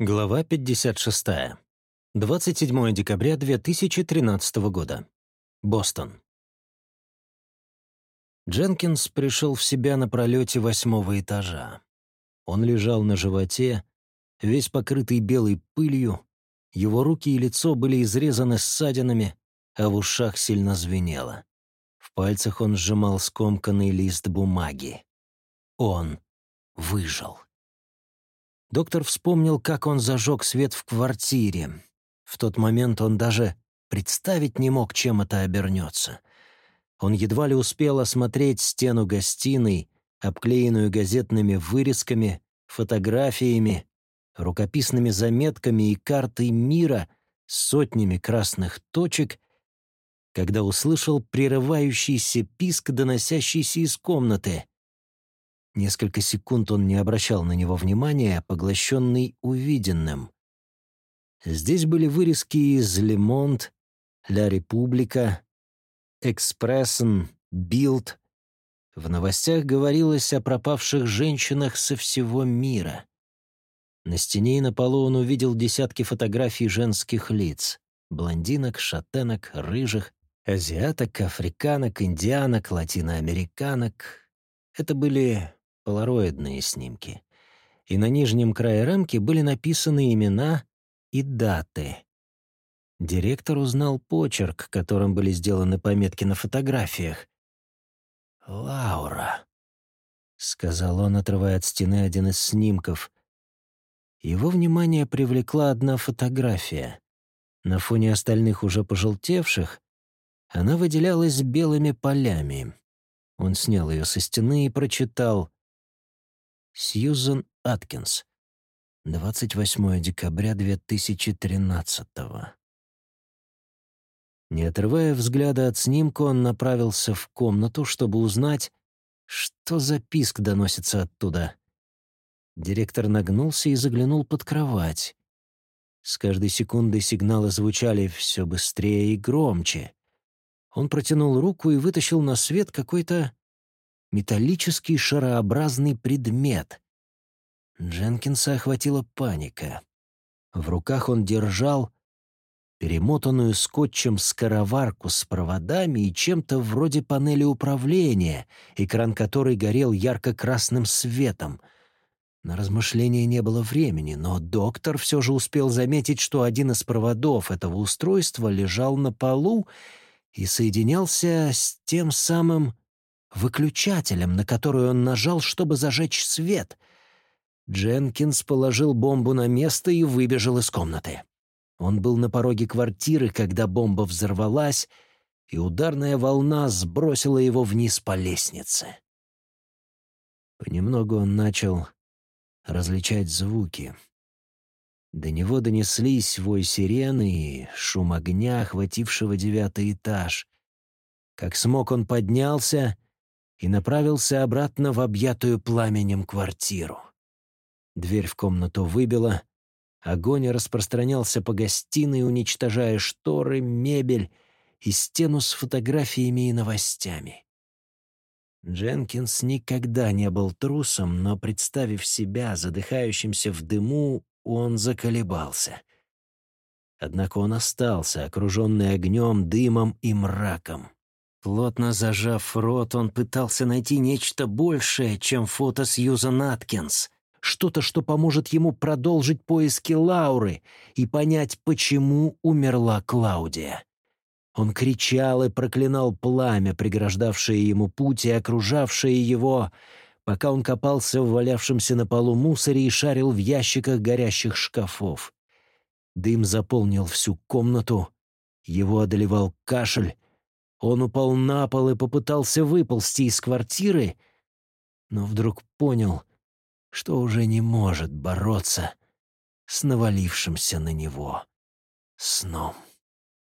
Глава 56. 27 декабря 2013 года. Бостон. Дженкинс пришел в себя на пролете восьмого этажа. Он лежал на животе, весь покрытый белой пылью, его руки и лицо были изрезаны ссадинами, а в ушах сильно звенело. В пальцах он сжимал скомканный лист бумаги. Он выжил. Доктор вспомнил, как он зажег свет в квартире. В тот момент он даже представить не мог, чем это обернется. Он едва ли успел осмотреть стену гостиной, обклеенную газетными вырезками, фотографиями, рукописными заметками и картой мира с сотнями красных точек, когда услышал прерывающийся писк, доносящийся из комнаты. Несколько секунд он не обращал на него внимания, поглощенный увиденным. Здесь были вырезки из «Лемонт», «Ля Република», «Экспрессен», «Билд». В новостях говорилось о пропавших женщинах со всего мира. На стене и на полу он увидел десятки фотографий женских лиц — блондинок, шатенок, рыжих, азиаток, африканок, индианок, латиноамериканок. Это были полароидные снимки, и на нижнем крае рамки были написаны имена и даты. Директор узнал почерк, которым были сделаны пометки на фотографиях. «Лаура», — сказал он, отрывая от стены один из снимков. Его внимание привлекла одна фотография. На фоне остальных уже пожелтевших она выделялась белыми полями. Он снял ее со стены и прочитал Сьюзен Аткинс. 28 декабря 2013 Не отрывая взгляда от снимка, он направился в комнату, чтобы узнать, что за писк доносится оттуда. Директор нагнулся и заглянул под кровать. С каждой секундой сигналы звучали все быстрее и громче. Он протянул руку и вытащил на свет какой-то металлический шарообразный предмет. Дженкинса охватила паника. В руках он держал перемотанную скотчем скороварку с проводами и чем-то вроде панели управления, экран которой горел ярко-красным светом. На размышления не было времени, но доктор все же успел заметить, что один из проводов этого устройства лежал на полу и соединялся с тем самым выключателем, на который он нажал, чтобы зажечь свет. Дженкинс положил бомбу на место и выбежал из комнаты. Он был на пороге квартиры, когда бомба взорвалась, и ударная волна сбросила его вниз по лестнице. Понемногу он начал различать звуки. До него донеслись вой сирены и шум огня, охватившего девятый этаж. Как смог он поднялся и направился обратно в объятую пламенем квартиру. Дверь в комнату выбила, огонь распространялся по гостиной, уничтожая шторы, мебель и стену с фотографиями и новостями. Дженкинс никогда не был трусом, но, представив себя задыхающимся в дыму, он заколебался. Однако он остался, окруженный огнем, дымом и мраком. Плотно зажав рот, он пытался найти нечто большее, чем фото Сьюзан Аткинс. Что-то, что поможет ему продолжить поиски Лауры и понять, почему умерла Клаудия. Он кричал и проклинал пламя, преграждавшее ему путь и окружавшее его, пока он копался в валявшемся на полу мусоре и шарил в ящиках горящих шкафов. Дым заполнил всю комнату, его одолевал кашель, он упал на пол и попытался выползти из квартиры, но вдруг понял, что уже не может бороться с навалившимся на него сном.